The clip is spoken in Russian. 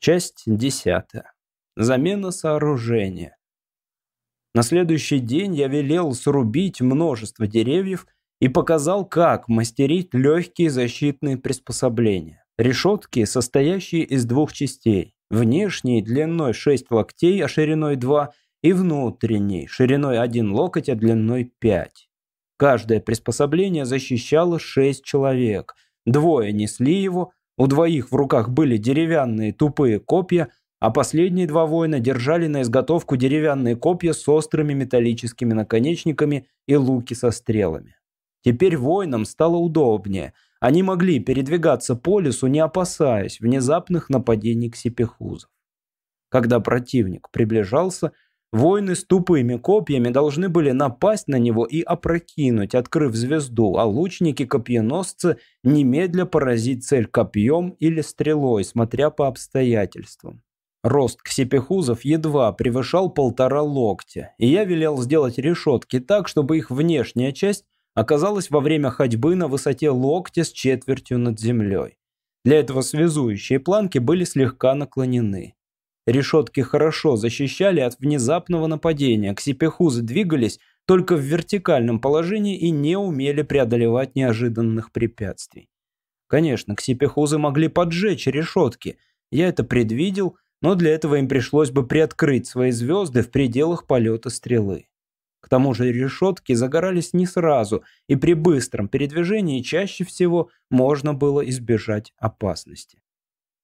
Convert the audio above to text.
Часть десятая. Замена сооружения. На следующий день я велел срубить множество деревьев и показал, как мастерить легкие защитные приспособления. Решетки, состоящие из двух частей. Внешней длиной 6 локтей, а шириной 2, и внутренней, шириной 1 локоть, а длиной 5. Каждое приспособление защищало 6 человек. Двое несли его, у двоих в руках были деревянные тупые копья, а последние два воина держали на изготовку деревянные копья с острыми металлическими наконечниками и луки со стрелами. Теперь воинам стало удобнее. Они могли передвигаться по лесу, не опасаясь внезапных нападений ксипехузов. Когда противник приближался, Воины с тупыми копьями должны были напасть на него и опрокинуть, открыв звезду, а лучники-копьеносцы немедля поразить цель копьем или стрелой, смотря по обстоятельствам. Рост ксепехузов едва превышал полтора локтя, и я велел сделать решетки так, чтобы их внешняя часть оказалась во время ходьбы на высоте локтя с четвертью над землей. Для этого связующие планки были слегка наклонены. Решетки хорошо защищали от внезапного нападения. Ксипехузы двигались только в вертикальном положении и не умели преодолевать неожиданных препятствий. Конечно, ксипехузы могли поджечь решетки. Я это предвидел, но для этого им пришлось бы приоткрыть свои звезды в пределах полета стрелы. К тому же решетки загорались не сразу, и при быстром передвижении чаще всего можно было избежать опасности.